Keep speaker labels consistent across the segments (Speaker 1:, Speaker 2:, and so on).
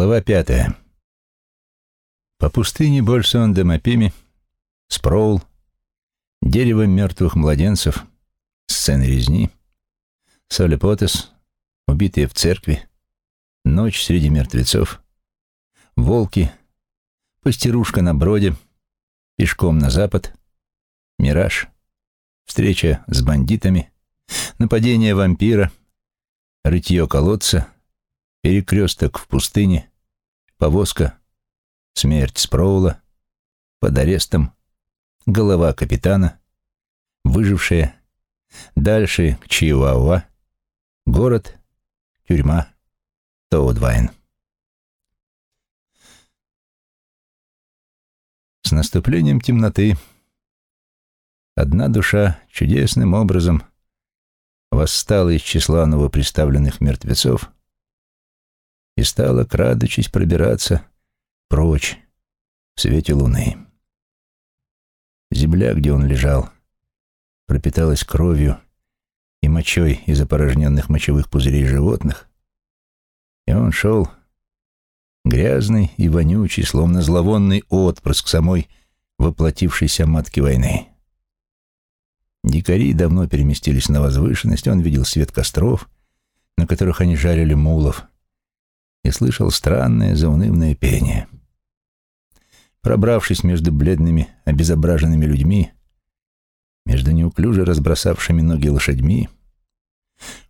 Speaker 1: Глава пятая. По пустыне Больсон де Мапими, Спроул, дерево мертвых младенцев, сцены резни, Солепотес, убитые в церкви, ночь среди мертвецов, волки, пастерушка на броде, пешком на запад, мираж, встреча с бандитами, нападение вампира, рытье колодца — перекресток в пустыне, повозка, смерть Спроула, под арестом, голова капитана, выжившая, дальше к Чиуауа, город, тюрьма, Тоудвайн. С наступлением темноты одна душа чудесным образом восстала из числа новоприставленных мертвецов и стала, крадучись, пробираться прочь в свете луны. Земля, где он лежал, пропиталась кровью и мочой из опорожненных мочевых пузырей животных, и он шел грязный и вонючий, словно зловонный отпрыск самой воплотившейся матки войны. Дикари давно переместились на возвышенность, он видел свет костров, на которых они жарили мулов, и слышал странное заунывное пение. Пробравшись между бледными, обезображенными людьми, между неуклюже разбросавшими ноги лошадьми,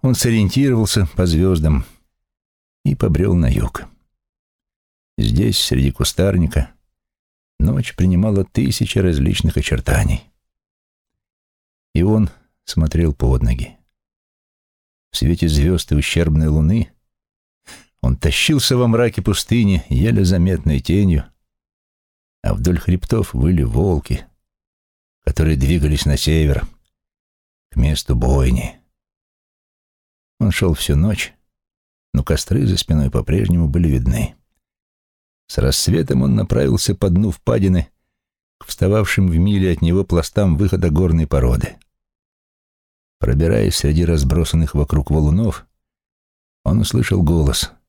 Speaker 1: он сориентировался по звездам и побрел на юг. Здесь, среди кустарника, ночь принимала тысячи различных очертаний. И он смотрел под ноги. В свете звезд и ущербной луны он тащился во мраке пустыни, еле заметной тенью, а вдоль хребтов выли волки, которые двигались на север, к месту бойни. Он шел всю ночь, но костры за спиной по-прежнему были видны. С рассветом он направился по дну впадины к встававшим в миле от него пластам выхода горной породы. Пробираясь среди разбросанных вокруг валунов, он услышал голос —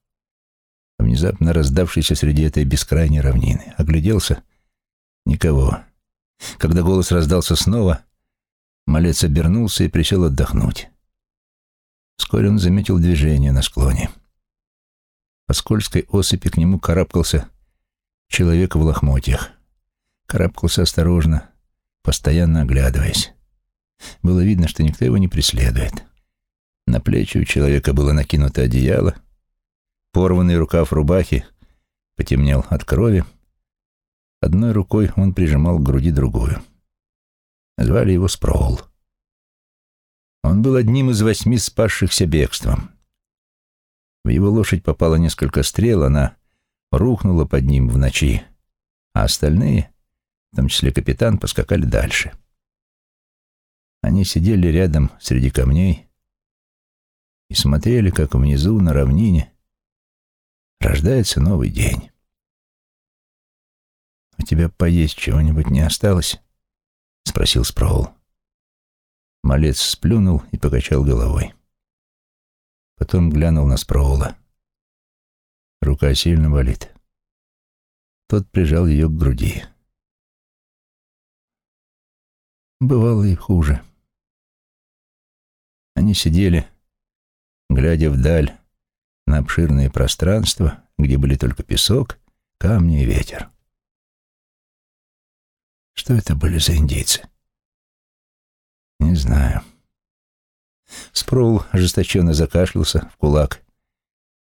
Speaker 1: внезапно раздавшийся среди этой бескрайней равнины. Огляделся — никого. Когда голос раздался снова, малец обернулся и присел отдохнуть. Вскоре он заметил движение на склоне. По скользкой осыпи к нему карабкался человек в лохмотьях. Карабкался осторожно, постоянно оглядываясь. Было видно, что никто его не преследует. На плечи у человека было накинуто одеяло — Порванный рукав рубахи потемнел от крови. Одной рукой он прижимал к груди другую. Звали его Спроул. Он был одним из восьми спасшихся бегством. В его лошадь попало несколько стрел, она рухнула под ним в ночи, а остальные, в том числе капитан, поскакали дальше. Они сидели рядом среди камней и смотрели, как внизу на равнине Рождается новый день. «У тебя поесть чего-нибудь не осталось?» — спросил Спроул. Малец сплюнул и покачал головой. Потом глянул на Спроула. Рука сильно болит. Тот прижал ее к груди. Бывало и хуже. Они сидели, глядя вдаль, на обширное пространство, где были только песок, камни и ветер. Что это были за индейцы? Не знаю. Спроул ожесточенно закашлялся в кулак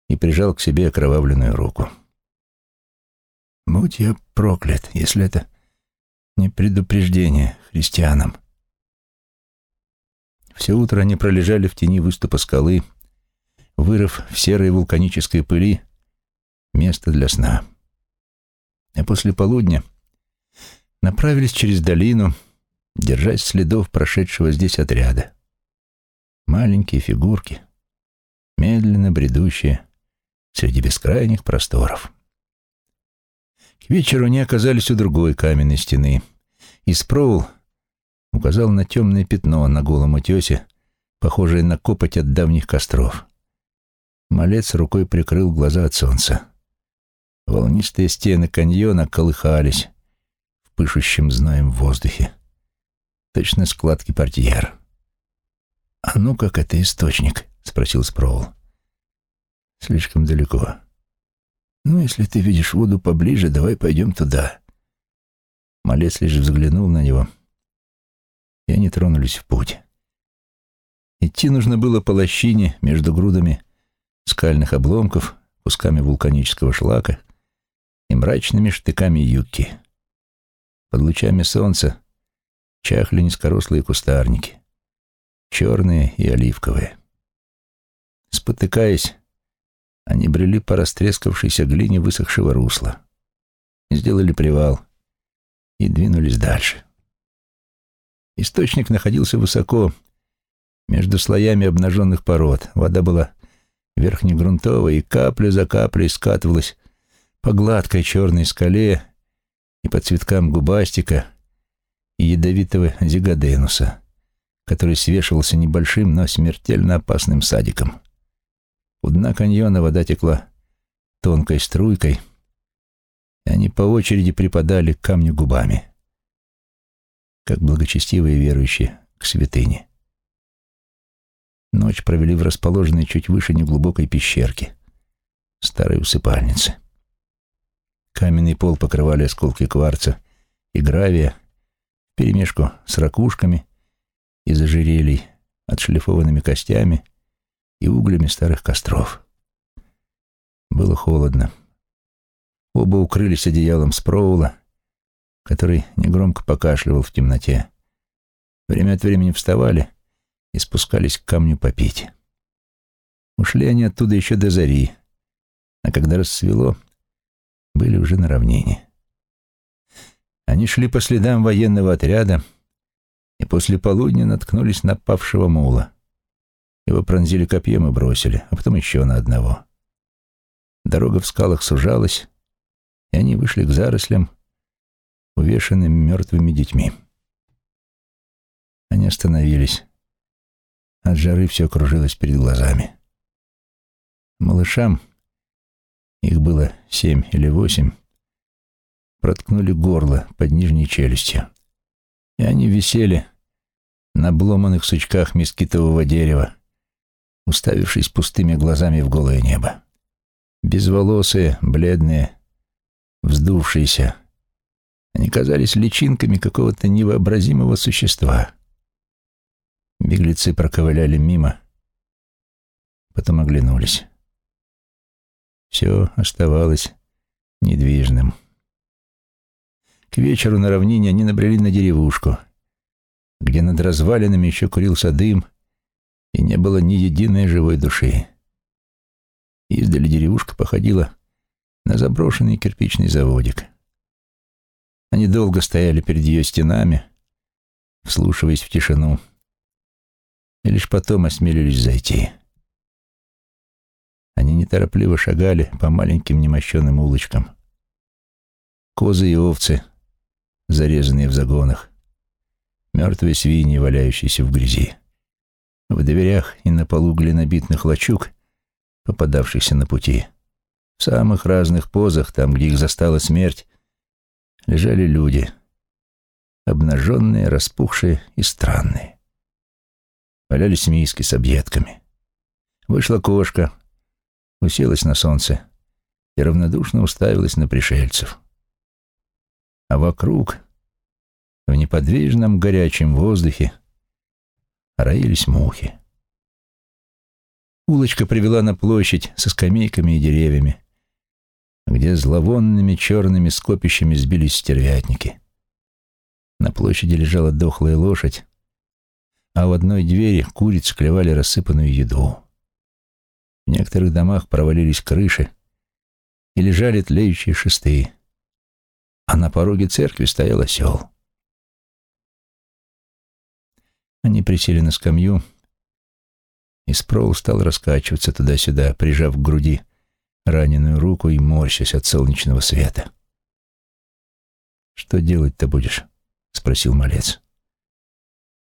Speaker 1: и прижал к себе окровавленную руку. Будь я проклят, если это не предупреждение христианам. Все утро они пролежали в тени выступа скалы, вырыв в серой вулканической пыли место для сна. А после полудня направились через долину, держась следов прошедшего здесь отряда. Маленькие фигурки, медленно бредущие среди бескрайних просторов. К вечеру они оказались у другой каменной стены, и Спроул указал на темное пятно на голом утесе, похожее на копоть от давних костров. Малец рукой прикрыл глаза от солнца. Волнистые стены каньона колыхались в пышущем зноем воздухе. Точно складки портьер. «А ну как это источник?» — спросил Спроул. «Слишком далеко. Ну, если ты видишь воду поближе, давай пойдем туда». Малец лишь взглянул на него, и они тронулись в путь. Идти нужно было по лощине между грудами скальных обломков, кусками вулканического шлака и мрачными штыками юбки. Под лучами солнца чахли низкорослые кустарники, черные и оливковые. Спотыкаясь, они брели по растрескавшейся глине высохшего русла, сделали привал и двинулись дальше. Источник находился высоко, между слоями обнаженных пород. Вода была верхнегрунтовой, и капля за каплей скатывалась по гладкой черной скале и по цветкам губастика и ядовитого зигаденуса, который свешивался небольшим, но смертельно опасным садиком. У дна каньона вода текла тонкой струйкой, и они по очереди припадали к камню губами, как благочестивые верующие к святыне. Ночь провели в расположенной чуть выше неглубокой пещерке, старой усыпальнице. Каменный пол покрывали осколки кварца и гравия, перемешку с ракушками из ожерелий, отшлифованными костями и углями старых костров. Было холодно. Оба укрылись одеялом с провола, который негромко покашливал в темноте. Время от времени вставали и спускались к камню попить. Ушли они оттуда еще до зари, а когда рассвело, были уже на равнине. Они шли по следам военного отряда и после полудня наткнулись на павшего мула. Его пронзили копьем и бросили, а потом еще на одного. Дорога в скалах сужалась, и они вышли к зарослям, увешанным мертвыми детьми. Они остановились. От жары все кружилось перед глазами. Малышам, их было семь или восемь, проткнули горло под нижней челюстью. И они висели на обломанных сучках мескитового дерева, уставившись пустыми глазами в голое небо. Безволосые, бледные, вздувшиеся. Они казались личинками какого-то невообразимого существа — Беглецы проковыляли мимо, потом оглянулись. Все оставалось недвижным. К вечеру на равнине они набрели на деревушку, где над развалинами еще курился дым, и не было ни единой живой души. Издали деревушка походила на заброшенный кирпичный заводик. Они долго стояли перед ее стенами, вслушиваясь в тишину, и лишь потом осмелились зайти. Они неторопливо шагали по маленьким немощенным улочкам. Козы и овцы, зарезанные в загонах, мертвые свиньи, валяющиеся в грязи. В дверях и на полу глинобитных лачуг, попадавшихся на пути, в самых разных позах, там, где их застала смерть, лежали люди, обнаженные, распухшие и странные. Валялись миски с объедками. Вышла кошка, уселась на солнце и равнодушно уставилась на пришельцев. А вокруг, в неподвижном горячем воздухе, роились мухи. Улочка привела на площадь со скамейками и деревьями, где зловонными черными скопищами сбились стервятники. На площади лежала дохлая лошадь, а в одной двери курицы клевали рассыпанную еду. В некоторых домах провалились крыши и лежали тлеющие шесты, а на пороге церкви стоял осел. Они присели на скамью, и Спроул стал раскачиваться туда-сюда, прижав к груди раненую руку и морщась от солнечного света. «Что делать-то будешь?» — спросил малец.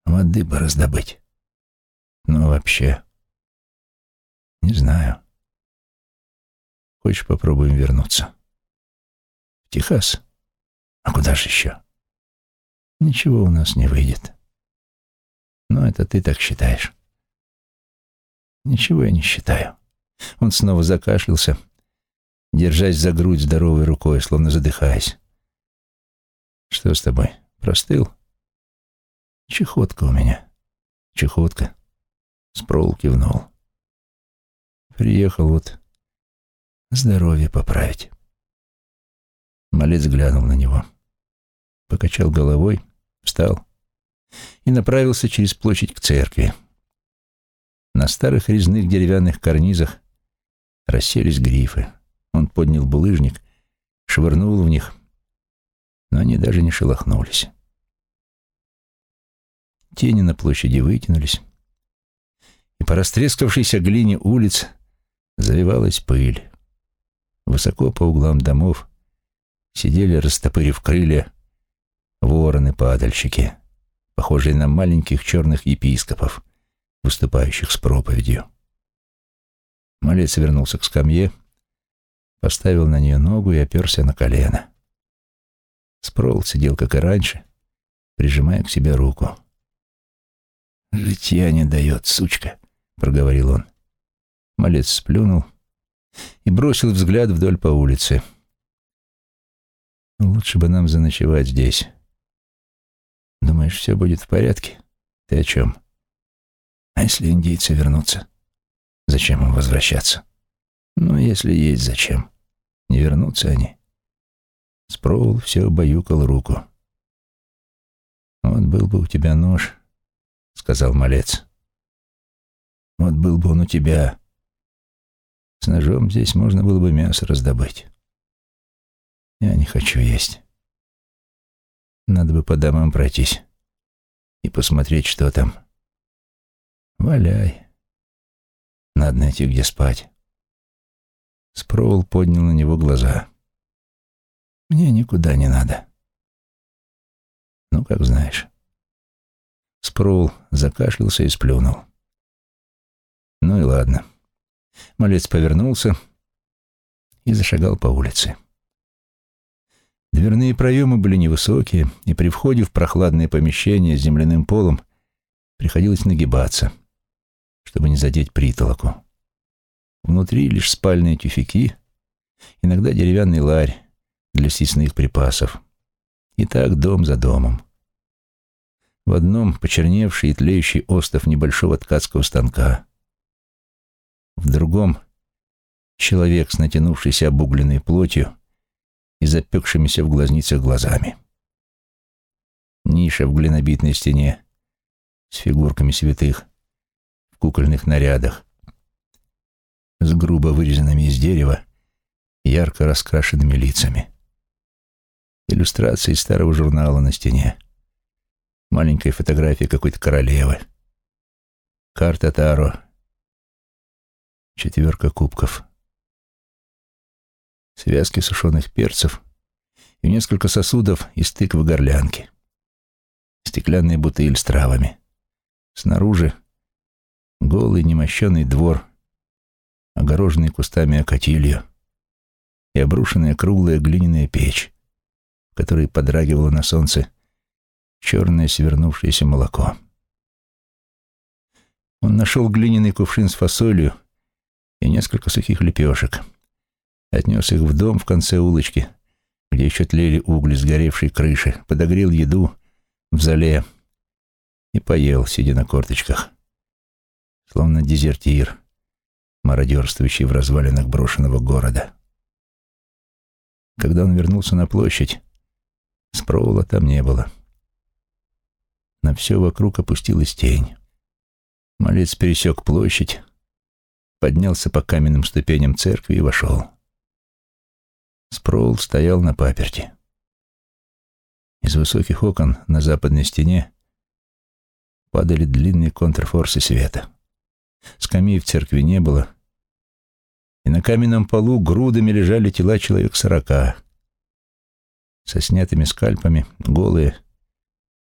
Speaker 1: Воды бы раздобыть. Ну, вообще, не знаю. Хочешь, попробуем вернуться? Техас? А куда же еще? Ничего у нас не выйдет. Но это ты так считаешь. Ничего я не считаю. Он снова закашлялся, держась за грудь здоровой рукой, словно задыхаясь. Что с тобой? Простыл? Чехотка у меня. Чехотка. Спроул кивнул. Приехал вот здоровье поправить. Малец глянул на него, покачал головой, встал и направился через площадь к церкви. На старых резных деревянных карнизах расселись грифы. Он поднял булыжник, швырнул в них, но они даже не шелохнулись. Тени на площади вытянулись, и по растрескавшейся глине улиц завивалась пыль. Высоко по углам домов сидели, растопырив крылья, вороны-падальщики, похожие на маленьких черных епископов, выступающих с проповедью. Малец вернулся к скамье, поставил на нее ногу и оперся на колено. Спрол сидел, как и раньше, прижимая к себе руку. «Житья не дает, сучка», — проговорил он. Малец сплюнул и бросил взгляд вдоль по улице. «Лучше бы нам заночевать здесь. Думаешь, все будет в порядке? Ты о чем? А если индейцы вернутся? Зачем им возвращаться? Ну, если есть зачем. Не вернутся они». Спроул все баюкал руку. «Вот был бы у тебя нож», — сказал малец. «Вот был бы он у тебя, с ножом здесь можно было бы мясо раздобыть. Я не хочу есть. Надо бы по домам пройтись и посмотреть, что там. Валяй. Надо найти, где спать. Спроул поднял на него глаза. Мне никуда не надо. Ну, как знаешь. Спроул закашлялся и сплюнул. Ну и ладно. Малец повернулся и зашагал по улице. Дверные проемы были невысокие, и при входе в прохладное помещение с земляным полом приходилось нагибаться, чтобы не задеть притолоку. Внутри лишь спальные тюфяки, иногда деревянный ларь для съестных припасов. И так дом за домом. В одном почерневший и тлеющий остов небольшого ткацкого станка — в другом — человек с натянувшейся обугленной плотью и запекшимися в глазницах глазами. Ниша в глинобитной стене с фигурками святых в кукольных нарядах, с грубо вырезанными из дерева ярко раскрашенными лицами. Иллюстрации старого журнала на стене. Маленькая фотография какой-то королевы. Карта Таро четверка кубков, связки сушеных перцев и несколько сосудов из тыквы горлянки, стеклянный бутыль с травами. Снаружи голый немощенный двор, огороженный кустами окатилью, и обрушенная круглая глиняная печь, в которой подрагивало на солнце черное свернувшееся молоко. Он нашел глиняный кувшин с фасолью и несколько сухих лепешек. Отнес их в дом в конце улочки, где еще тлели угли сгоревшей крыши, подогрел еду в зале и поел, сидя на корточках, словно дезертир, мародерствующий в развалинах брошенного города. Когда он вернулся на площадь, Спроула там не было. На все вокруг опустилась тень. Малец пересек площадь, поднялся по каменным ступеням церкви и вошел. Спроул стоял на паперти. Из высоких окон на западной стене падали длинные контрфорсы света. Скамей в церкви не было, и на каменном полу грудами лежали тела человек сорока, со снятыми скальпами, голые,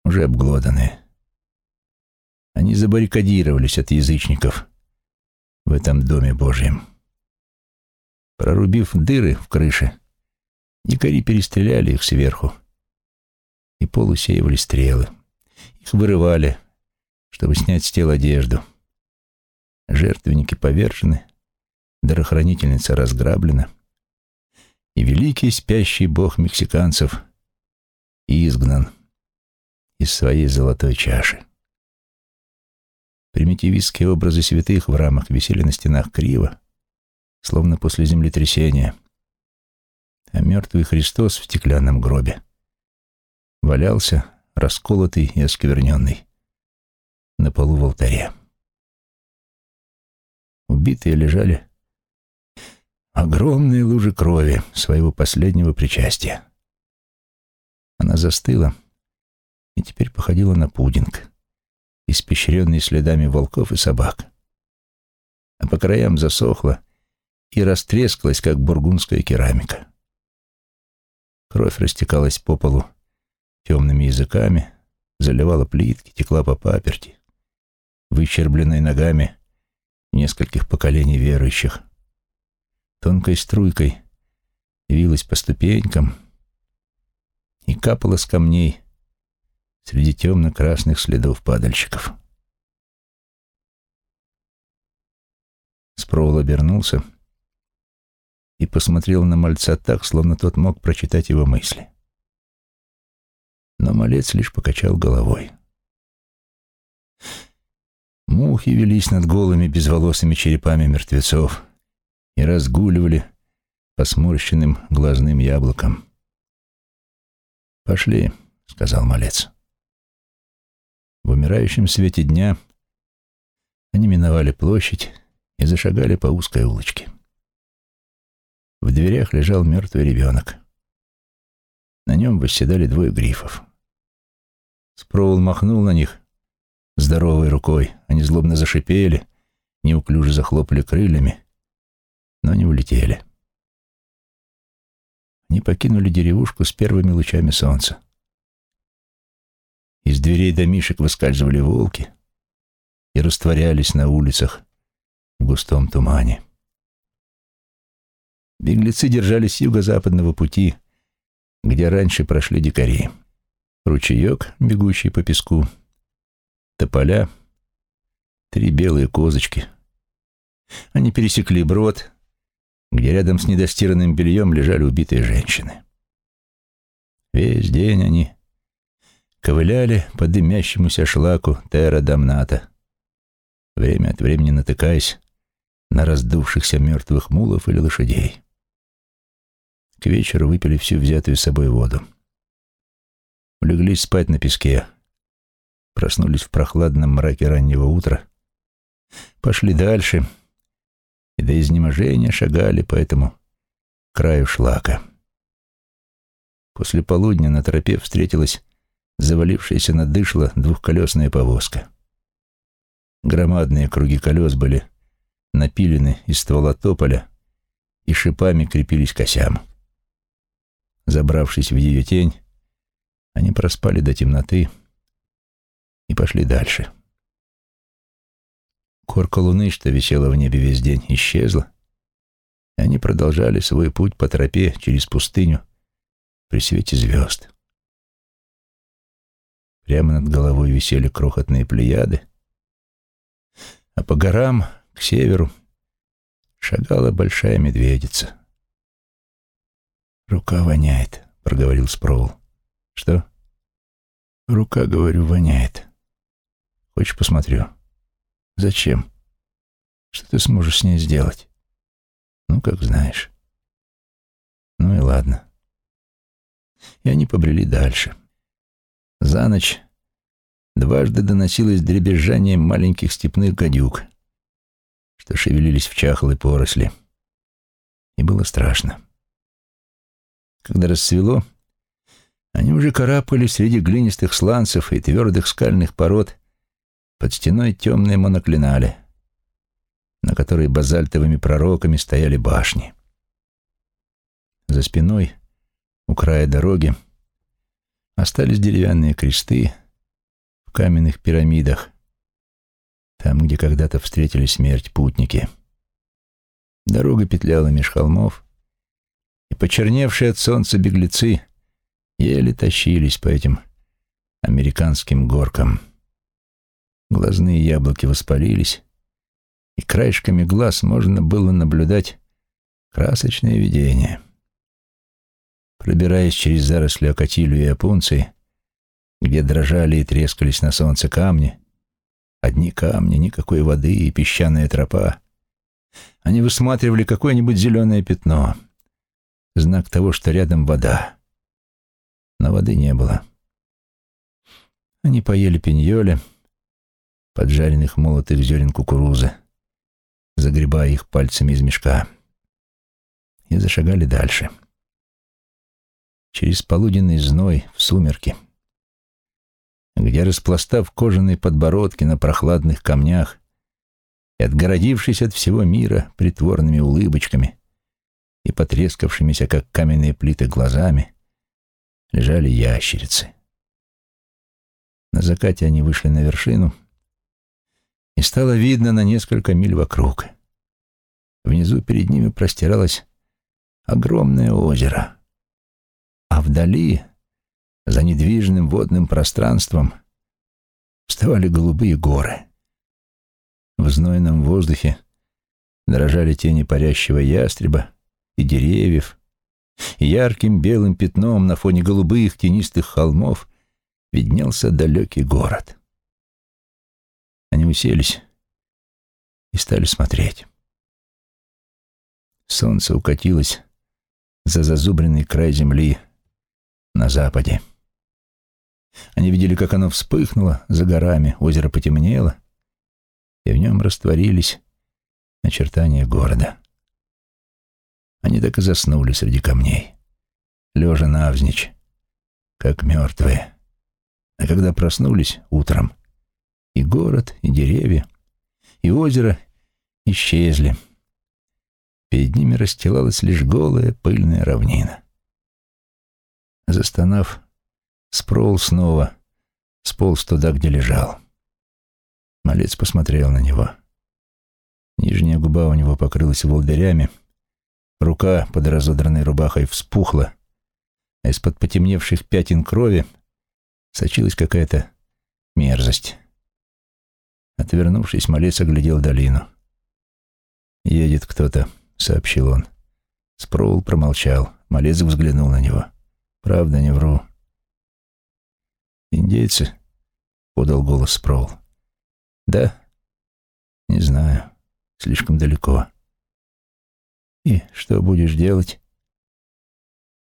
Speaker 1: уже обглоданные. Они забаррикадировались от язычников — в этом доме Божьем. Прорубив дыры в крыше, Дикари перестреляли их сверху, и пол стрелы. Их вырывали, чтобы снять с тел одежду. Жертвенники повержены, дарохранительница разграблена, и великий спящий бог мексиканцев изгнан из своей золотой чаши. Примитивистские образы святых в рамах висели на стенах криво, словно после землетрясения, а мертвый Христос в стеклянном гробе валялся, расколотый и оскверненный, на полу в алтаре. Убитые лежали огромные лужи крови своего последнего причастия. Она застыла и теперь походила на пудинг, испещренный следами волков и собак. А по краям засохла и растрескалась, как бургундская керамика. Кровь растекалась по полу темными языками, заливала плитки, текла по паперти, выщербленной ногами нескольких поколений верующих. Тонкой струйкой вилась по ступенькам и капала с камней среди темно-красных следов падальщиков. Спроул обернулся и посмотрел на мальца так, словно тот мог прочитать его мысли. Но малец лишь покачал головой. Мухи велись над голыми безволосыми черепами мертвецов и разгуливали по сморщенным глазным яблокам. «Пошли», — сказал малец. В умирающем свете дня они миновали площадь и зашагали по узкой улочке. В дверях лежал мертвый ребенок. На нем восседали двое грифов. Спроул махнул на них здоровой рукой. Они злобно зашипели, неуклюже захлопали крыльями, но не улетели. Они покинули деревушку с первыми лучами солнца. Из дверей домишек выскальзывали волки и растворялись на улицах в густом тумане. Беглецы держались юго-западного пути, где раньше прошли дикари. Ручеек, бегущий по песку, тополя, три белые козочки. Они пересекли брод, где рядом с недостиранным бельем лежали убитые женщины. Весь день они ковыляли по дымящемуся шлаку Терра Дамната, время от времени натыкаясь на раздувшихся мертвых мулов или лошадей. К вечеру выпили всю взятую с собой воду. Улеглись спать на песке. Проснулись в прохладном мраке раннего утра. Пошли дальше и до изнеможения шагали по этому краю шлака. После полудня на тропе встретилась завалившаяся на дышло двухколесная повозка. Громадные круги колес были напилены из ствола тополя и шипами крепились к осям. Забравшись в ее тень, они проспали до темноты и пошли дальше. Корка луны, что висела в небе весь день, исчезла, и они продолжали свой путь по тропе через пустыню при свете звезд. Прямо над головой висели крохотные плеяды, а по горам, к северу, шагала большая медведица. «Рука воняет», — проговорил Спроул. «Что?» «Рука, говорю, воняет. Хочешь, посмотрю?» «Зачем? Что ты сможешь с ней сделать?» «Ну, как знаешь». «Ну и ладно». И они побрели дальше. За ночь дважды доносилось дребезжание маленьких степных гадюк, что шевелились в чахлой поросли. И было страшно. Когда рассвело, они уже карабкали среди глинистых сланцев и твердых скальных пород под стеной темной моноклинали, на которой базальтовыми пророками стояли башни. За спиной, у края дороги, Остались деревянные кресты в каменных пирамидах, там, где когда-то встретили смерть путники. Дорога петляла меж холмов, и почерневшие от солнца беглецы еле тащились по этим американским горкам. Глазные яблоки воспалились, и краешками глаз можно было наблюдать красочное видение. Пробираясь через заросли окатилю и опунции, где дрожали и трескались на солнце камни, одни камни, никакой воды и песчаная тропа, они высматривали какое-нибудь зеленое пятно, знак того, что рядом вода. Но воды не было. Они поели пиньоли, поджаренных молотых зерен кукурузы, загребая их пальцами из мешка, и зашагали дальше. Через полуденный зной в сумерки, где, распластав кожаные подбородки на прохладных камнях и отгородившись от всего мира притворными улыбочками и потрескавшимися, как каменные плиты, глазами, лежали ящерицы. На закате они вышли на вершину, и стало видно на несколько миль вокруг. Внизу перед ними простиралось огромное озеро, вдали, за недвижным водным пространством, вставали голубые горы. В знойном воздухе дрожали тени парящего ястреба и деревьев, ярким белым пятном на фоне голубых тенистых холмов виднелся далекий город. Они уселись и стали смотреть. Солнце укатилось за зазубренный край земли на западе. Они видели, как оно вспыхнуло за горами, озеро потемнело, и в нем растворились очертания города. Они так и заснули среди камней, лежа навзничь, как мертвые. А когда проснулись утром, и город, и деревья, и озеро исчезли. Перед ними расстилалась лишь голая пыльная равнина. Застонав, Спроул снова сполз туда, где лежал. Малец посмотрел на него. Нижняя губа у него покрылась волдырями, рука под разодранной рубахой вспухла, а из-под потемневших пятен крови сочилась какая-то мерзость. Отвернувшись, малец оглядел долину. «Едет кто-то», — сообщил он. Спроул промолчал. Малец взглянул на него. «Правда, не вру». «Индейцы?» — подал голос Спроул. «Да? Не знаю. Слишком далеко». «И что будешь делать?»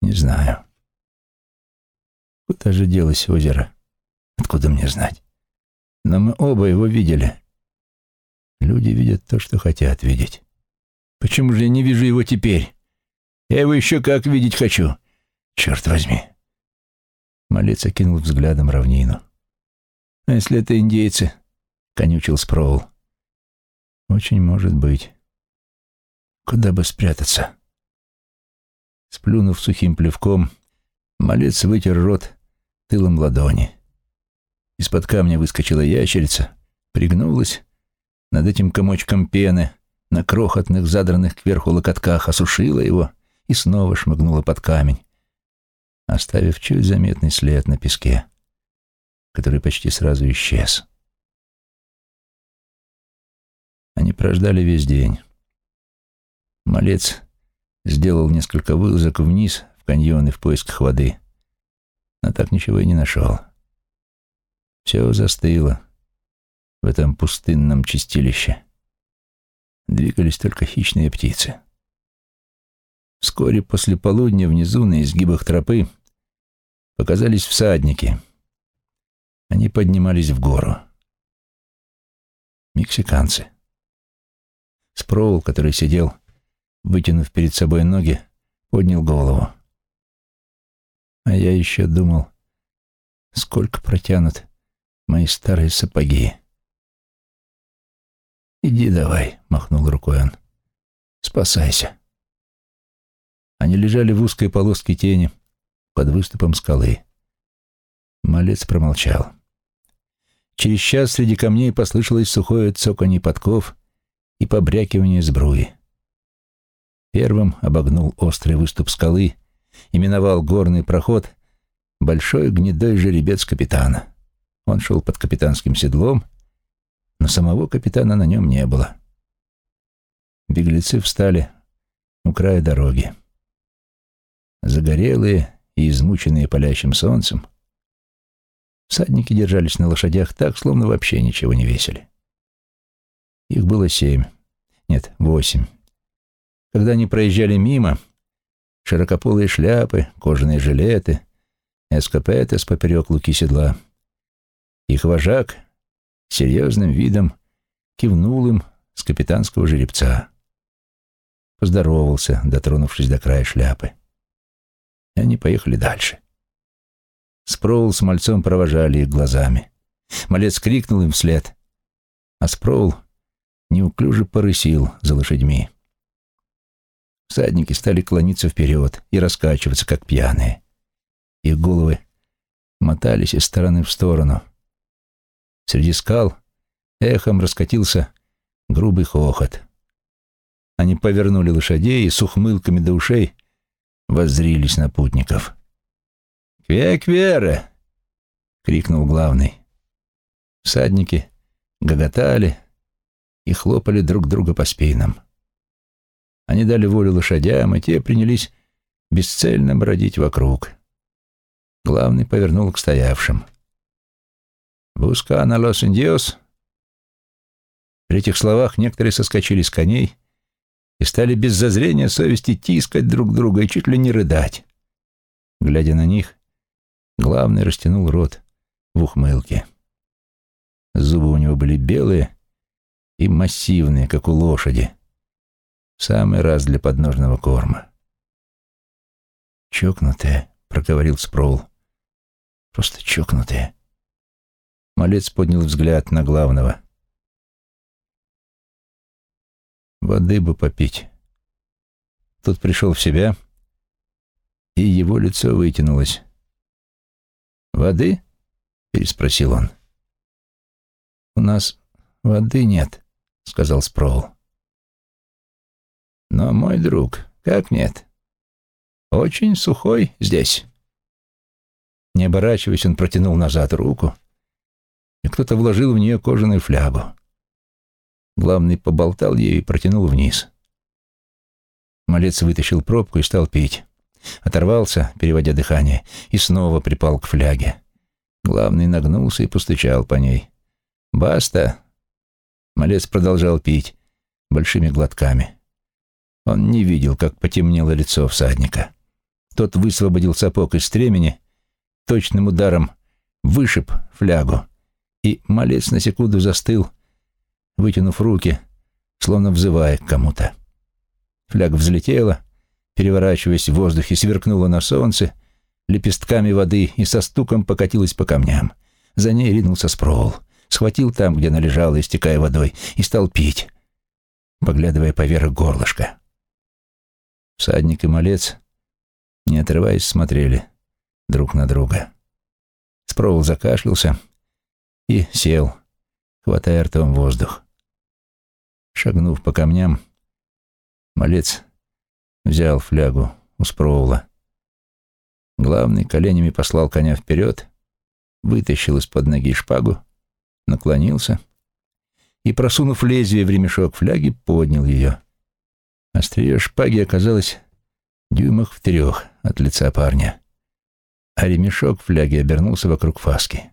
Speaker 1: «Не знаю». «Куда же делось озеро? Откуда мне знать?» Но мы оба его видели. Люди видят то, что хотят видеть. Почему же я не вижу его теперь? Я его еще как видеть хочу. Черт возьми. Малец окинул взглядом равнину. А если это индейцы? Конючил Спроул. Очень может быть. Куда бы спрятаться? Сплюнув сухим плевком, малец вытер рот тылом ладони. Из-под камня выскочила ящерица, пригнулась над этим комочком пены, на крохотных, задранных кверху локотках, осушила его и снова шмыгнула под камень, оставив чуть заметный след на песке, который почти сразу исчез. Они прождали весь день. Малец сделал несколько вылазок вниз в каньоны в поисках воды, но так ничего и не нашел. Все застыло в этом пустынном чистилище. Двигались только хищные птицы. Вскоре после полудня внизу на изгибах тропы показались всадники. Они поднимались в гору. Мексиканцы. Спроул, который сидел, вытянув перед собой ноги, поднял голову. А я еще думал, сколько протянут мои старые сапоги. «Иди давай», — махнул рукой он. «Спасайся». Они лежали в узкой полоске тени под выступом скалы. Малец промолчал. Через час среди камней послышалось сухое цоканье подков и побрякивание сбруи. Первым обогнул острый выступ скалы и миновал горный проход большой гнедой жеребец капитана. Он шел под капитанским седлом, но самого капитана на нем не было. Беглецы встали у края дороги. Загорелые и измученные палящим солнцем, всадники держались на лошадях так, словно вообще ничего не весили. Их было семь, нет, восемь. Когда они проезжали мимо, широкополые шляпы, кожаные жилеты, эскапеты с поперек луки седла. Их вожак серьезным видом кивнул им с капитанского жеребца. Поздоровался, дотронувшись до края шляпы. И они поехали дальше. Спроул с мальцом провожали их глазами. Малец крикнул им вслед, а Спроул неуклюже порысил за лошадьми. Всадники стали клониться вперед и раскачиваться, как пьяные. Их головы мотались из стороны в сторону. Среди скал эхом раскатился грубый хохот. Они повернули лошадей и с ухмылками до ушей воззрились на путников. «Кве-квере!» — крикнул главный. Всадники гоготали и хлопали друг друга по спинам. Они дали волю лошадям, и те принялись бесцельно бродить вокруг. Главный повернул к стоявшим. «Бускана лос индиос?» При этих словах некоторые соскочили с коней и стали без зазрения совести тискать друг друга и чуть ли не рыдать. Глядя на них, главный растянул рот в ухмылке. Зубы у него были белые и массивные, как у лошади, самый раз для подножного корма. «Чокнутые», — проговорил Спроул. «Просто чокнутые». Малец поднял взгляд на главного. «Воды бы попить». Тут пришел в себя, и его лицо вытянулось. «Воды?» — переспросил он. «У нас воды нет», — сказал Спроул. Но, мой друг, как нет? Очень сухой здесь. Не оборачиваясь, он протянул назад руку, и кто-то вложил в нее кожаную флягу. Главный поболтал ею и протянул вниз. Малец вытащил пробку и стал пить. Оторвался, переводя дыхание, и снова припал к фляге. Главный нагнулся и постучал по ней. «Баста!» Малец продолжал пить большими глотками. Он не видел, как потемнело лицо всадника. Тот высвободил сапог из стремени, точным ударом вышиб флягу, и малец на секунду застыл, вытянув руки, словно взывая к кому-то. Фляга взлетела, переворачиваясь в воздухе, сверкнула на солнце, лепестками воды и со стуком покатилась по камням. За ней ринулся спровол, схватил там, где она лежала, истекая водой, и стал пить, поглядывая поверх горлышка. Всадник и малец, не отрываясь, смотрели друг на друга. Спровол закашлялся и сел, хватая ртом воздух. Шагнув по камням, малец взял флягу у Спровола. Главный коленями послал коня вперед, вытащил из-под ноги шпагу, наклонился и, просунув лезвие в ремешок фляги, поднял ее. Острие шпаги оказалось дюймах в трех от лица парня, а ремешок фляги обернулся вокруг фаски.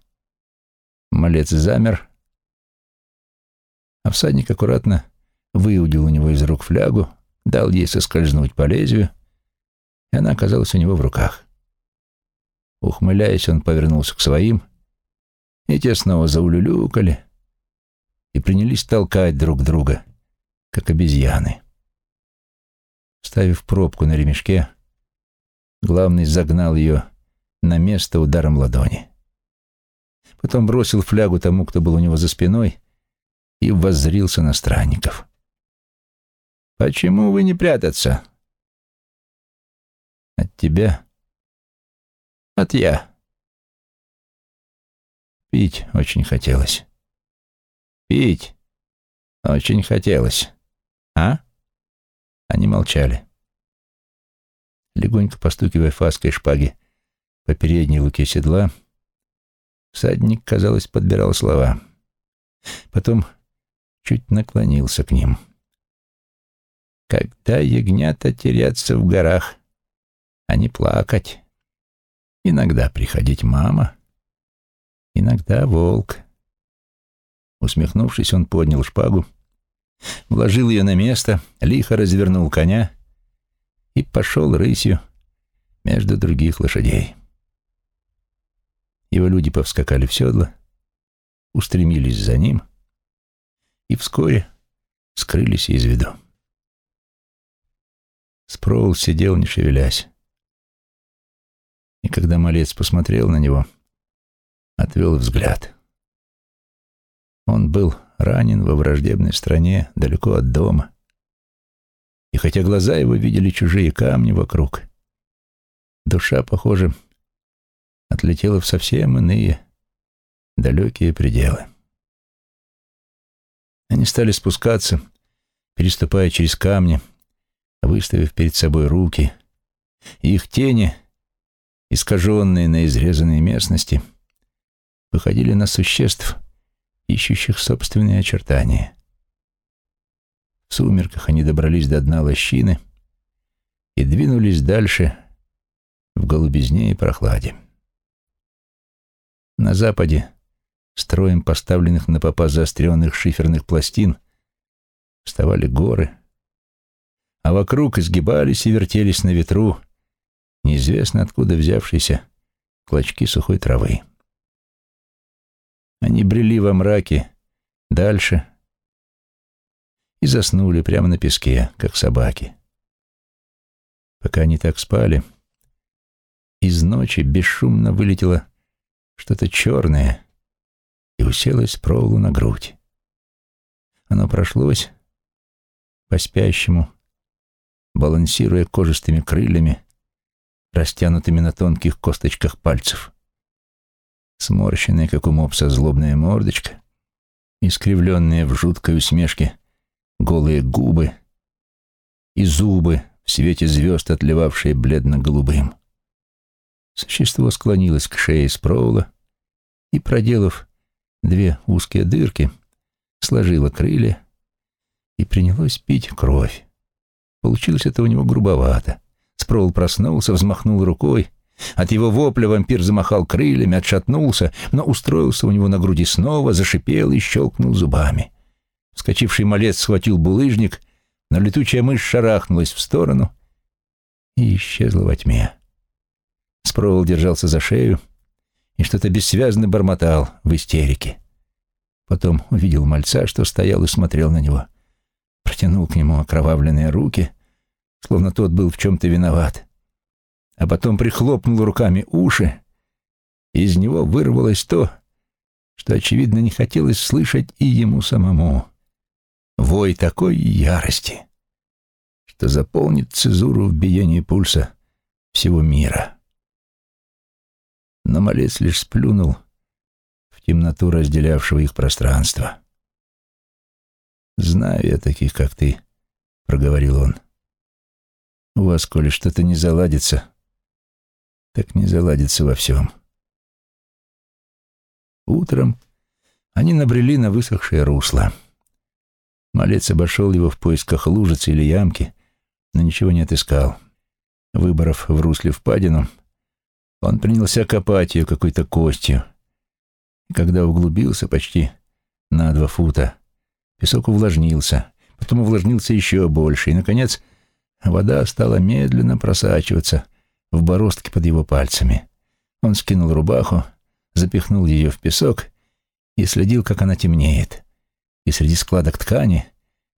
Speaker 1: Малец замер, а всадник аккуратно выудил у него из рук флягу, дал ей соскользнуть по лезвию, и она оказалась у него в руках. Ухмыляясь, он повернулся к своим, и те снова заулюлюкали и принялись толкать друг друга, как обезьяны. Ставив пробку на ремешке, главный загнал ее на место ударом ладони. Потом бросил флягу тому, кто был у него за спиной, и воззрился на странников. «Почему вы не прятаться?» «От тебя?» «От я». Пить очень хотелось. Пить очень хотелось. А? Они молчали. Легонько постукивая фаской шпаги по передней луке седла, всадник, казалось, подбирал слова. Потом чуть наклонился к ним. «Когда ягнята теряться в горах, а не плакать. Иногда приходить мама, иногда волк». Усмехнувшись, он поднял шпагу, вложил ее на место, лихо развернул коня и пошел рысью между других лошадей. Его люди повскакали в седло, устремились за ним и вскоре скрылись из виду. Спроул сидел, не шевелясь. И когда малец посмотрел на него, отвел взгляд. Он был ранен во враждебной стране, далеко от дома. И хотя глаза его видели чужие камни вокруг, душа, похоже, отлетела в совсем иные, далекие пределы. Они стали спускаться, переступая через камни, выставив перед собой руки, их тени, искаженные на изрезанной местности, выходили на существ — ищущих собственные очертания. В сумерках они добрались до дна лощины и двинулись дальше в голубизне и прохладе. На западе, строем поставленных на попа заостренных шиферных пластин, вставали горы, а вокруг изгибались и вертелись на ветру неизвестно откуда взявшиеся клочки сухой травы. Они брели во мраке дальше и заснули прямо на песке, как собаки. Пока они так спали, из ночи бесшумно вылетело что-то черное и уселось Проулу на грудь. Оно прошлось по спящему, балансируя кожистыми крыльями, растянутыми на тонких косточках пальцев сморщенная, как у мопса, злобная мордочка, искривленные в жуткой усмешке голые губы и зубы в свете звезд, отливавшие бледно-голубым. Существо склонилось к шее Спроула и, проделав две узкие дырки, сложило крылья и принялось пить кровь. Получилось это у него грубовато. Спроул проснулся, взмахнул рукой, от его вопля вампир замахал крыльями, отшатнулся, но устроился у него на груди снова, зашипел и щелкнул зубами. Вскочивший малец схватил булыжник, но летучая мышь шарахнулась в сторону и исчезла во тьме. Спровол держался за шею и что-то бессвязно бормотал в истерике. Потом увидел мальца, что стоял и смотрел на него. Протянул к нему окровавленные руки, словно тот был в чем-то виноват а потом прихлопнул руками уши, и из него вырвалось то, что, очевидно, не хотелось слышать и ему самому. Вой такой ярости, что заполнит цезуру в биении пульса всего мира. Но малец лишь сплюнул в темноту разделявшего их пространства. «Знаю я таких, как ты», — проговорил он. «У вас, коли что-то не заладится, так не заладится во всем. Утром они набрели на высохшее русло. Малец обошел его в поисках лужицы или ямки, но ничего не отыскал. Выбрав в русле впадину, он принялся копать ее какой-то костью. И когда углубился почти на два фута, песок увлажнился, потом увлажнился еще больше, и, наконец, вода стала медленно просачиваться — в бороздке под его пальцами. Он скинул рубаху, запихнул ее в песок и следил, как она темнеет. И среди складок ткани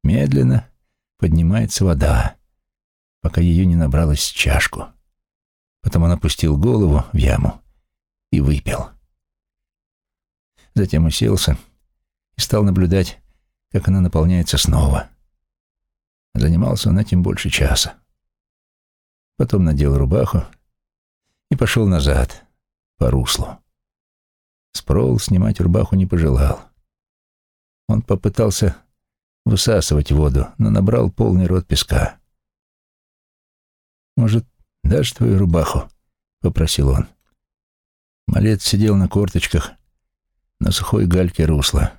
Speaker 1: медленно поднимается вода, пока ее не набралась в чашку. Потом он опустил голову в яму и выпил. Затем уселся и стал наблюдать, как она наполняется снова. Занимался он этим больше часа потом надел рубаху и пошел назад, по руслу. Спроул снимать рубаху не пожелал. Он попытался высасывать воду, но набрал полный рот песка. «Может, «Дашь твою рубаху?» — попросил он. Малец сидел на корточках на сухой гальке русла.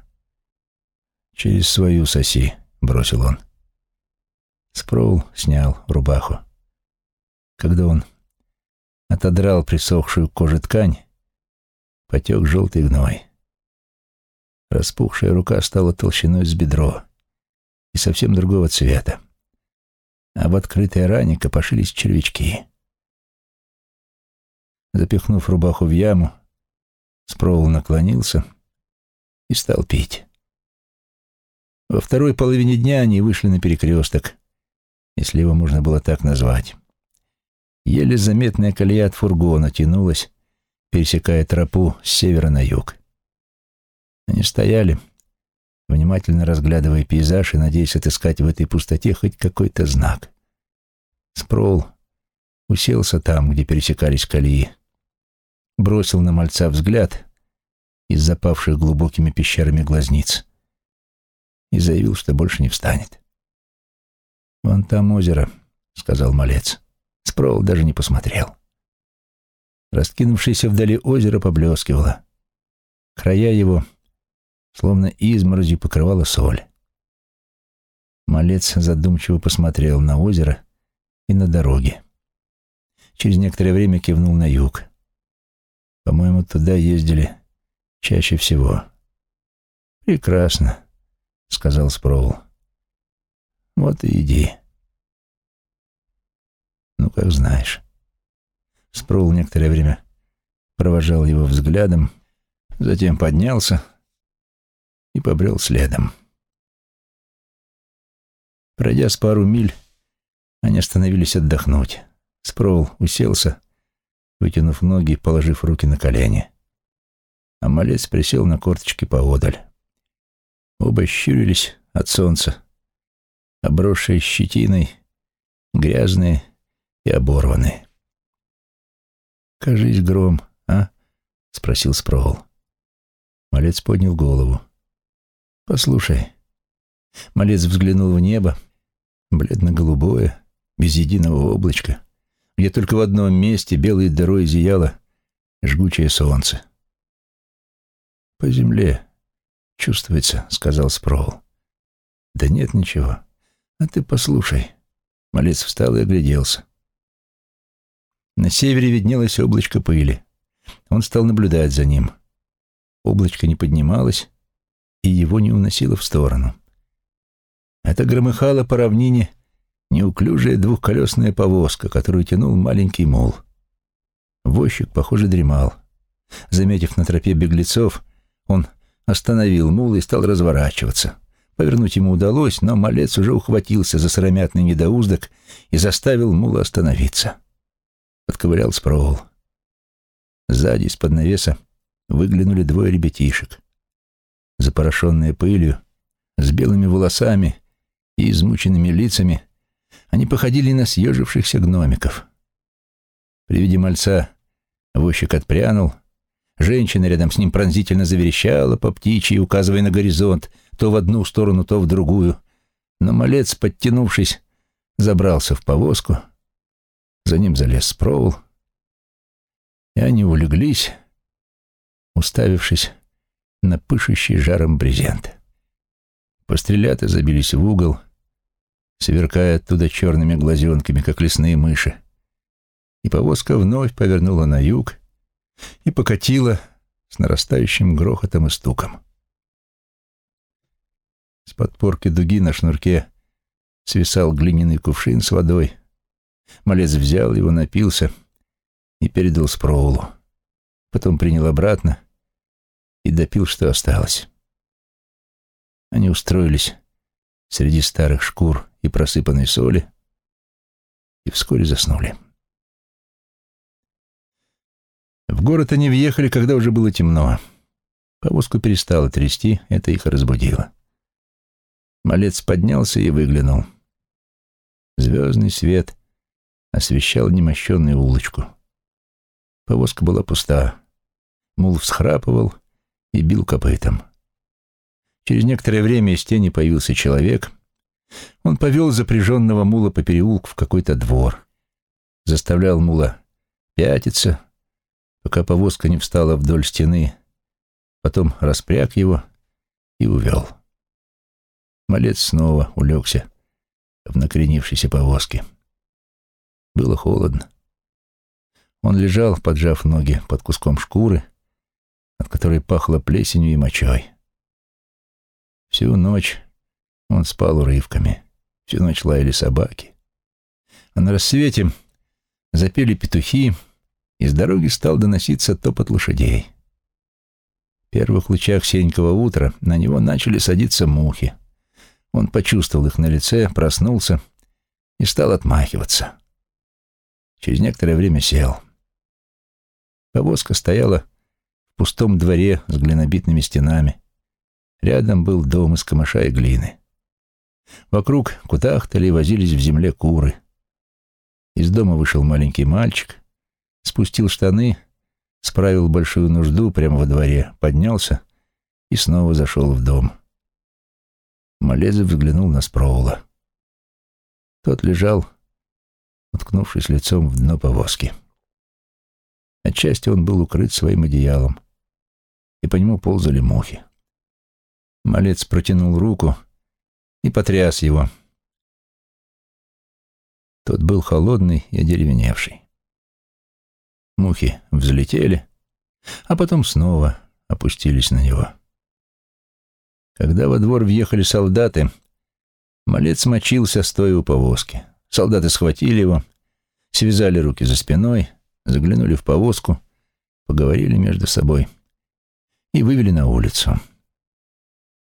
Speaker 1: «Через свою соси», — бросил он. Спроул снял рубаху. Когда он отодрал присохшую к коже ткань, потек желтый гной. Распухшая рука стала толщиной с бедро и совсем другого цвета. А в открытой ране копошились червячки. Запихнув рубаху в яму, Спроул наклонился и стал пить. Во второй половине дня они вышли на перекресток, если его можно было так назвать. Еле заметная колея от фургона тянулась, пересекая тропу с севера на юг. Они стояли, внимательно разглядывая пейзаж и надеясь отыскать в этой пустоте хоть какой-то знак. Спроул уселся там, где пересекались колеи, бросил на мальца взгляд из запавших глубокими пещерами глазниц и заявил, что больше не встанет. «Вон там озеро», — сказал малец. Спроул даже не посмотрел. Раскинувшееся вдали озеро поблескивало. Края его, словно изморозью, покрывала соль. Малец задумчиво посмотрел на озеро и на дороги. Через некоторое время кивнул на юг. По-моему, туда ездили чаще всего. «Прекрасно», — сказал Спроул. «Вот и иди». «Ну, как знаешь». Спроул некоторое время провожал его взглядом, затем поднялся и побрел следом. Пройдя с пару миль, они остановились отдохнуть. Спроул уселся, вытянув ноги и положив руки на колени. А малец присел на корточки поодаль. Оба щурились от солнца, обросшие щетиной, грязные и оборванные. «Кажись, гром, а?» — спросил Спроул. Малец поднял голову. «Послушай». Малец взглянул в небо, бледно-голубое, без единого облачка где только в одном месте белой дырой зияло жгучее солнце. «По земле чувствуется», — сказал Спроул. «Да нет ничего. А ты послушай». Малец встал и огляделся. На севере виднелось облачко пыли. Он стал наблюдать за ним. Облачко не поднималось, и его не уносило в сторону. Это громыхало по равнине неуклюжая двухколесная повозка, которую тянул маленький мул. Возчик, похоже, дремал. Заметив на тропе беглецов, он остановил мула и стал разворачиваться. Повернуть ему удалось, но малец уже ухватился за сыромятный недоуздок и заставил мула остановиться. Подковырял спровол. Сзади, из-под навеса, выглянули двое ребятишек. Запорошенные пылью, с белыми волосами и измученными лицами, они походили на съежившихся гномиков. При виде мальца возчик отпрянул. Женщина рядом с ним пронзительно заверещала по птичьи, указывая на горизонт, то в одну сторону, то в другую. Но малец, подтянувшись, забрался в повозку. За ним залез Спроул. И они улеглись, уставившись на пышущий жаром брезент. Пострелята забились в угол — сверкая оттуда черными глазенками, как лесные мыши. И повозка вновь повернула на юг и покатила с нарастающим грохотом и стуком. С подпорки дуги на шнурке свисал глиняный кувшин с водой. Малец взял его, напился и передал Спроулу. Потом принял обратно и допил, что осталось. Они устроились среди старых шкур и просыпанной соли, и вскоре заснули. В город они въехали, когда уже было темно. Повозку перестало трясти, это их разбудило. Малец поднялся и выглянул. Звездный свет освещал немощенную улочку. Повозка была пуста. Мул всхрапывал и бил копытом. Через некоторое время из тени появился человек — он повел запряженного мула по переулку в какой-то двор. заставлял мула пятиться, пока повозка не встала вдоль стены, потом распряг его и увел. Малец снова улегся в накренившейся повозке. Было холодно. Он лежал, поджав ноги под куском шкуры, от которой пахло плесенью и мочой. Всю ночь он спал урывками, всю ночь лаяли собаки. А на рассвете запели петухи, и с дороги стал доноситься топот лошадей. В первых лучах сенького утра на него начали садиться мухи. Он почувствовал их на лице, проснулся и стал отмахиваться. Через некоторое время сел. Повозка стояла в пустом дворе с глинобитными стенами. Рядом был дом из камыша и глины. Вокруг кутахтали и возились в земле куры. Из дома вышел маленький мальчик, спустил штаны, справил большую нужду прямо во дворе, поднялся и снова зашел в дом. Малезов взглянул на Спроула. Тот лежал, уткнувшись лицом в дно повозки. Отчасти он был укрыт своим одеялом, и по нему ползали мухи. Малец протянул руку и потряс его. Тот был холодный и одеревеневший. Мухи взлетели, а потом снова опустились на него. Когда во двор въехали солдаты, малец мочился, стоя у повозки. Солдаты схватили его, связали руки за спиной, заглянули в повозку, поговорили между собой и вывели на улицу.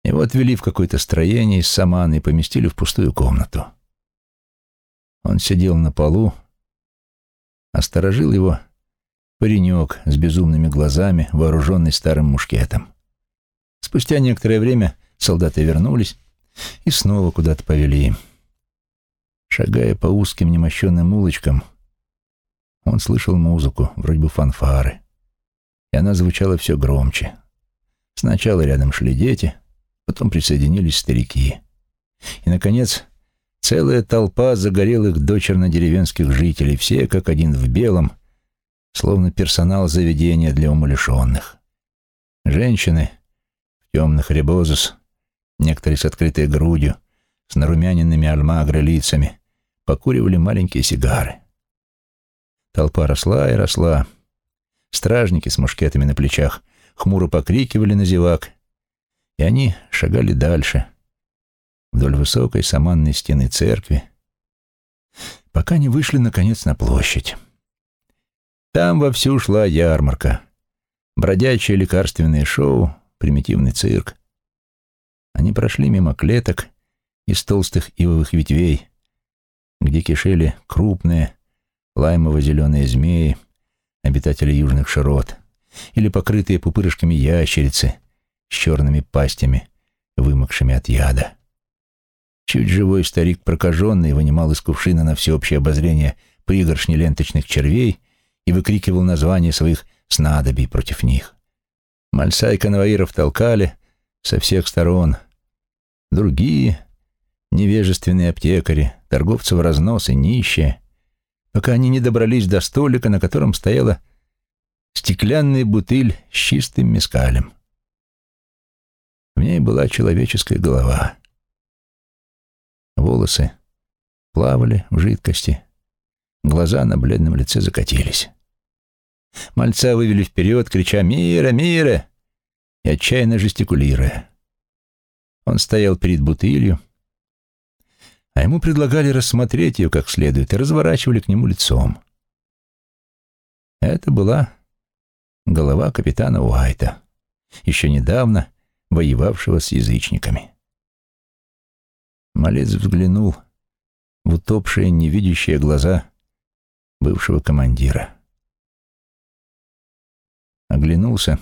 Speaker 1: Его отвели в какое-то строение из саманы и поместили в пустую комнату. Он сидел на полу, а сторожил его паренек с безумными глазами, вооруженный старым мушкетом. Спустя некоторое время солдаты вернулись и снова куда-то повели. Шагая по узким немощенным улочкам, он слышал музыку, вроде бы фанфары, и она звучала все громче. Сначала рядом шли дети, потом присоединились старики. И, наконец, целая толпа загорелых дочерно-деревенских жителей, все как один в белом, словно персонал заведения для умалишенных. Женщины в темных ребозус, некоторые с открытой грудью, с нарумяненными альмагро лицами, покуривали маленькие сигары. Толпа росла и росла. Стражники с мушкетами на плечах хмуро покрикивали на зевак, и они шагали дальше, вдоль высокой саманной стены церкви, пока не вышли, наконец, на площадь. Там вовсю шла ярмарка, бродячее лекарственное шоу, примитивный цирк. Они прошли мимо клеток из толстых ивовых ветвей, где кишели крупные лаймово-зеленые змеи, обитатели южных широт, или покрытые пупырышками ящерицы с черными пастями, вымокшими от яда. Чуть живой старик прокаженный вынимал из кувшина на всеобщее обозрение пригоршни ленточных червей и выкрикивал названия своих снадобий против них. Мальца и конвоиров толкали со всех сторон. Другие, невежественные аптекари, торговцы в разнос и нищие, пока они не добрались до столика, на котором стояла стеклянная бутыль с чистым мескалем. В ней была человеческая голова. Волосы плавали в жидкости, глаза на бледном лице закатились. Мальца вывели вперед, крича «Мира! Мира!» и отчаянно жестикулируя. Он стоял перед бутылью, а ему предлагали рассмотреть ее как следует и разворачивали к нему лицом. Это была голова капитана Уайта, еще недавно воевавшего с язычниками. Малец взглянул в утопшие, невидящие глаза бывшего командира. Оглянулся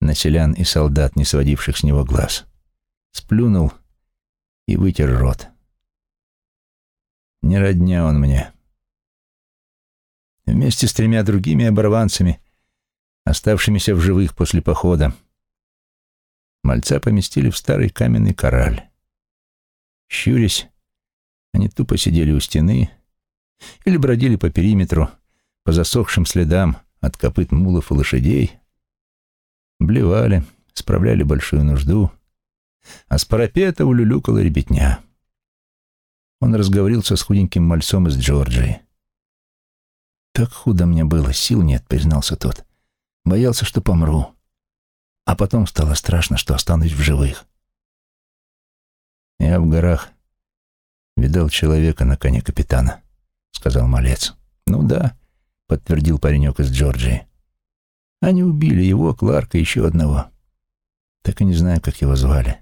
Speaker 1: на селян и солдат, не сводивших с него глаз, сплюнул и вытер рот. Не родня он мне. Вместе с тремя другими оборванцами, оставшимися в живых после похода, мальца поместили в старый каменный кораль. Щурясь, они тупо сидели у стены или бродили по периметру, по засохшим следам от копыт мулов и лошадей, блевали, справляли большую нужду, а с парапета улюлюкала ребятня. Он разговорился с худеньким мальцом из Джорджии. «Так худо мне было, сил нет», — признался тот. «Боялся, что помру. А потом стало страшно, что останусь в живых». «Я в горах видал человека на коне капитана», — сказал малец. «Ну да», — подтвердил паренек из Джорджии. «Они убили его, Кларка, еще одного. Так и не знаю, как его звали.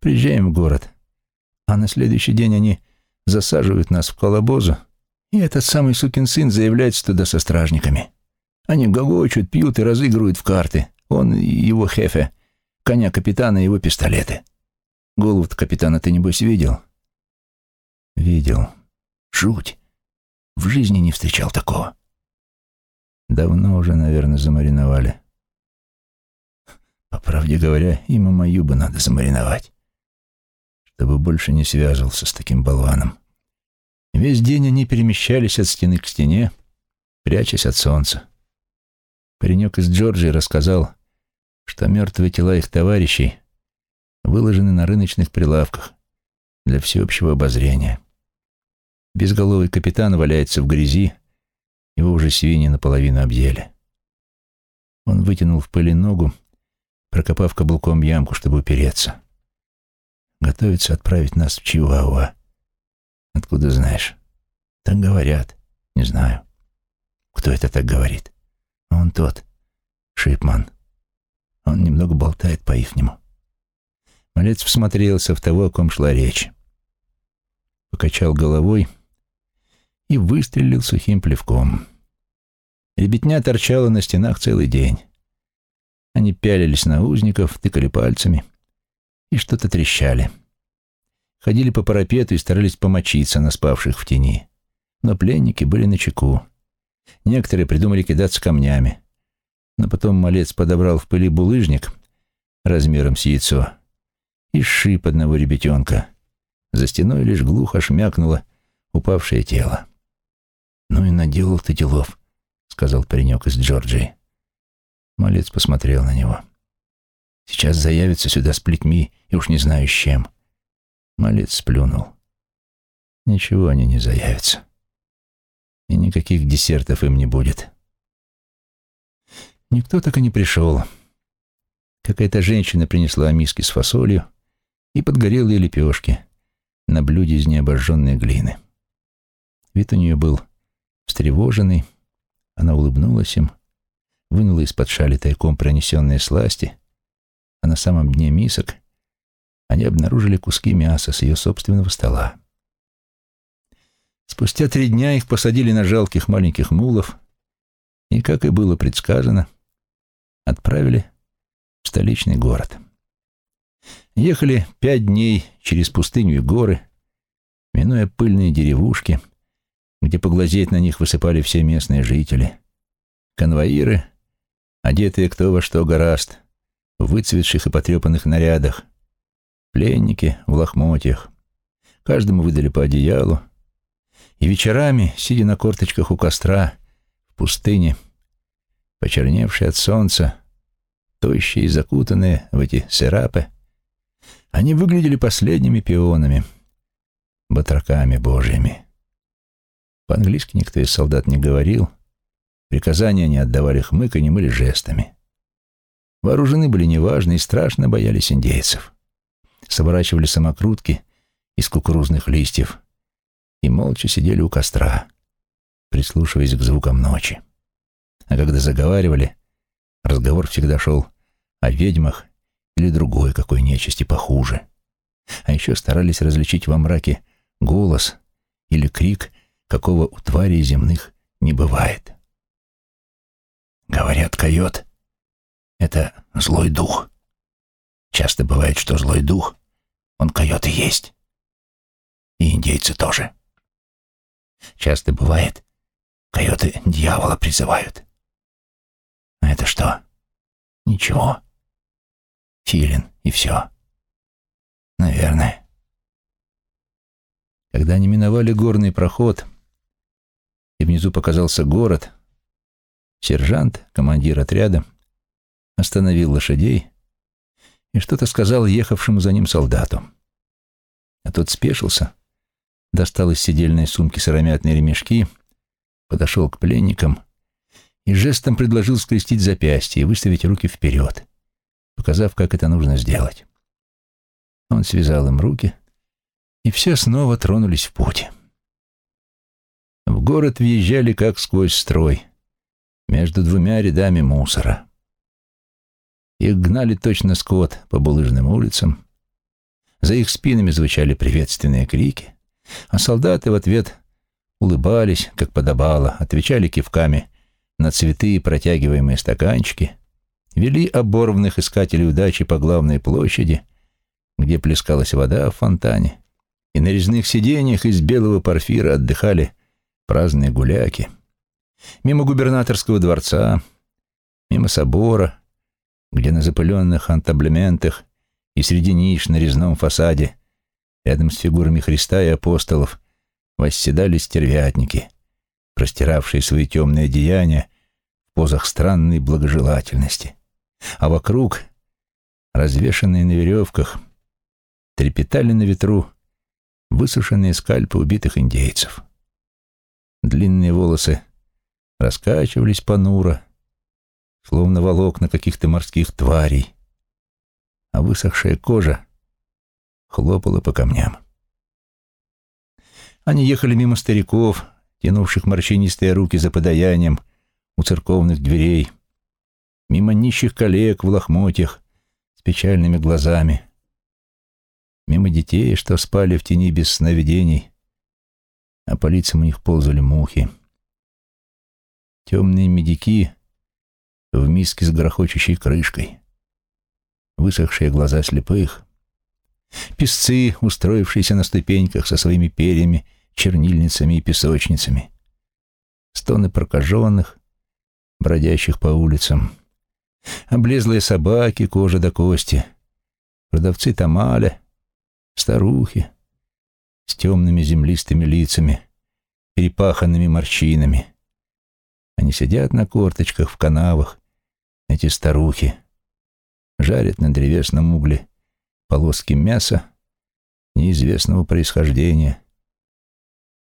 Speaker 1: Приезжаем в город, а на следующий день они засаживают нас в колобозу, и этот самый сукин сын заявляется туда со стражниками. Они гогочут, пьют и разыгрывают в карты. Он и его хефе, коня капитана и его пистолеты. голову капитана ты, небось, видел?» «Видел. Жуть. В жизни не встречал такого». «Давно уже, наверное, замариновали». «По правде говоря, и мою бы надо замариновать, чтобы больше не связывался с таким болваном». Весь день они перемещались от стены к стене, прячась от солнца. Паренек из Джорджии рассказал, что мертвые тела их товарищей выложены на рыночных прилавках для всеобщего обозрения. Безголовый капитан валяется в грязи, его уже свиньи наполовину объели. Он вытянул в пыли ногу, прокопав каблуком ямку, чтобы упереться. Готовится отправить нас в Чиуауа. Откуда знаешь? Так говорят. Не знаю. Кто это так говорит? Он тот, Шипман. Он немного болтает по-ихнему. Малец всмотрелся в того, о ком шла речь. Покачал головой и выстрелил сухим плевком. Ребятня торчала на стенах целый день. Они пялились на узников, тыкали пальцами и что-то трещали ходили по парапету и старались помочиться на спавших в тени. Но пленники были на чеку. Некоторые придумали кидаться камнями. Но потом малец подобрал в пыли булыжник размером с яйцо и сшиб одного ребятенка. За стеной лишь глухо шмякнуло упавшее тело. «Ну и наделал ты делов», — сказал паренек из Джорджии. Малец посмотрел на него. «Сейчас заявится сюда с плетьми и уж не знаю с чем». Малец сплюнул. Ничего они не заявятся. И никаких десертов им не будет. Никто так и не пришел. Какая-то женщина принесла миски с фасолью и подгорелые лепешки на блюде из необожженной глины. Вид у нее был встревоженный. Она улыбнулась им, вынула из-под шали тайком пронесенные сласти, а на самом дне мисок они обнаружили куски мяса с ее собственного стола. Спустя три дня их посадили на жалких маленьких мулов и, как и было предсказано, отправили в столичный город. Ехали пять дней через пустыню и горы, минуя пыльные деревушки, где поглазеть на них высыпали все местные жители. Конвоиры, одетые кто во что гораст, в выцветших и потрепанных нарядах, пленники в лохмотьях. Каждому выдали по одеялу. И вечерами, сидя на корточках у костра, в пустыне, почерневшие от солнца, тощие и закутанные в эти серапы, они выглядели последними пионами, батраками божьими. По-английски никто из солдат не говорил, приказания не отдавали хмыканьем или жестами. Вооружены были неважно и страшно боялись индейцев сворачивали самокрутки из кукурузных листьев и молча сидели у костра, прислушиваясь к звукам ночи. А когда заговаривали, разговор всегда шел о ведьмах или другой какой нечисти похуже. А еще старались различить во мраке голос или крик, какого у тварей земных не бывает. Говорят, койот — это злой дух. Часто бывает, что злой дух, он койот и есть. И индейцы тоже. Часто бывает, койоты дьявола призывают. А это что? Ничего. Филин и все. Наверное. Когда они миновали горный проход, и внизу показался город, сержант, командир отряда, остановил лошадей и что-то сказал ехавшему за ним солдату. А тот спешился, достал из сидельной сумки сыромятные ремешки, подошел к пленникам и жестом предложил скрестить запястья и выставить руки вперед, показав, как это нужно сделать. Он связал им руки, и все снова тронулись в путь. В город въезжали как сквозь строй, между двумя рядами мусора. Их гнали точно скот по булыжным улицам. За их спинами звучали приветственные крики, а солдаты в ответ улыбались, как подобало, отвечали кивками на цветы и протягиваемые стаканчики, вели оборванных искателей удачи по главной площади, где плескалась вода в фонтане, и на резных сиденьях из белого порфира отдыхали праздные гуляки. Мимо губернаторского дворца, мимо собора, где на запыленных антаблементах и среди ниш на резном фасаде, рядом с фигурами Христа и апостолов, восседали стервятники, простиравшие свои темные одеяния в позах странной благожелательности. А вокруг, развешанные на веревках, трепетали на ветру высушенные скальпы убитых индейцев. Длинные волосы раскачивались понуро, словно волокна каких-то морских тварей, а высохшая кожа хлопала по камням. Они ехали мимо стариков, тянувших морщинистые руки за подаянием у церковных дверей, мимо нищих коллег в лохмотьях с печальными глазами, мимо детей, что спали в тени без сновидений, а по лицам у них ползали мухи. Темные медики в миске с грохочущей крышкой, высохшие глаза слепых, песцы, устроившиеся на ступеньках со своими перьями, чернильницами и песочницами, стоны прокаженных, бродящих по улицам, облезлые собаки, кожа до кости, продавцы тамаля, старухи с темными землистыми лицами, перепаханными морщинами. Они сидят на корточках в канавах, эти старухи, жарят на древесном угле полоски мяса неизвестного происхождения,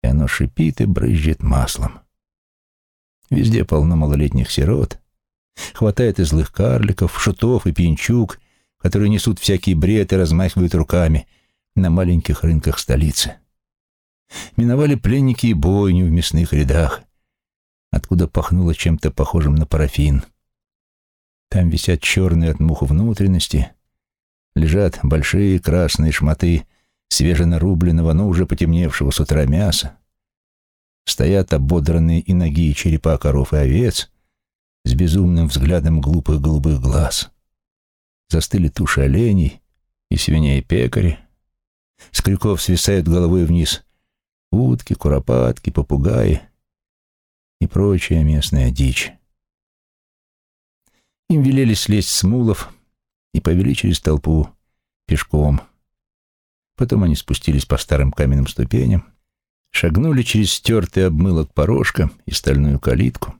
Speaker 1: и оно шипит и брызжет маслом. Везде полно малолетних сирот, хватает и злых карликов, шутов и пьянчуг, которые несут всякий бред и размахивают руками на маленьких рынках столицы. Миновали пленники и бойню в мясных рядах, откуда пахнуло чем-то похожим на парафин. Там висят черные от мух внутренности, лежат большие красные шматы свеженарубленного, но уже потемневшего с утра мяса. Стоят ободранные и ноги, черепа коров и овец с безумным взглядом глупых голубых глаз. Застыли туши оленей и свиней пекари. С крюков свисают головой вниз утки, куропатки, попугаи и прочая местная дичь. Им велели слезть с мулов и повели через толпу пешком. Потом они спустились по старым каменным ступеням, шагнули через стертый обмылок порожка и стальную калитку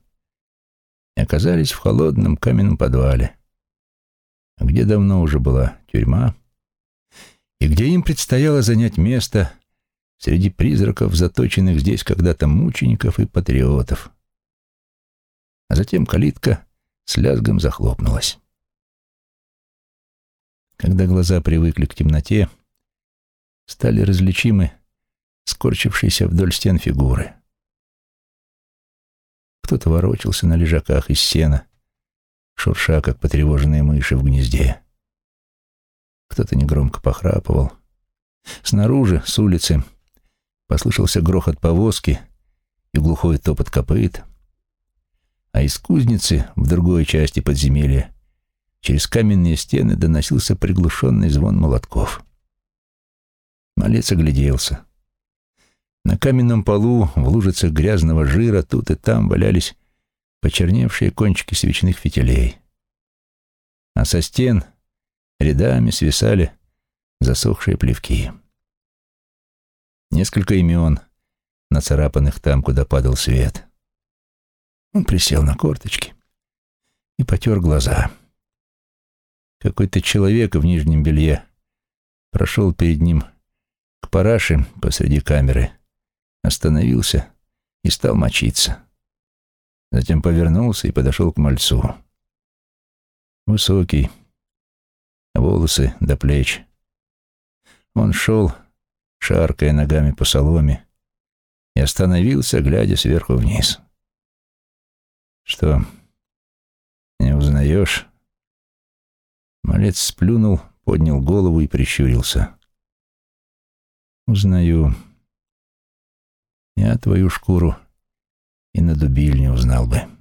Speaker 1: и оказались в холодном каменном подвале, где давно уже была тюрьма, и где им предстояло занять место среди призраков, заточенных здесь когда-то мучеников и патриотов. А затем калитка с лязгом захлопнулась. Когда глаза привыкли к темноте, стали различимы скорчившиеся вдоль стен фигуры. Кто-то ворочался на лежаках из сена, шурша, как потревоженные мыши в гнезде. Кто-то негромко похрапывал. Снаружи, с улицы, послышался грохот повозки и глухой топот копыт — а из кузницы в другой части подземелья через каменные стены доносился приглушенный звон молотков. Малец огляделся. На каменном полу в лужицах грязного жира тут и там валялись почерневшие кончики свечных фитилей. А со стен рядами свисали засохшие плевки. Несколько имен нацарапанных там, куда падал свет. Он присел на корточки и потер глаза. Какой-то человек в нижнем белье прошел перед ним к параше посреди камеры, остановился и стал мочиться. Затем повернулся и подошел к мальцу. Высокий, волосы до плеч. Он шел, шаркая ногами по соломе, и остановился, глядя сверху вниз. «Что, не узнаешь?» Малец сплюнул, поднял голову и прищурился. «Узнаю. Я твою шкуру и на дубиль не узнал бы».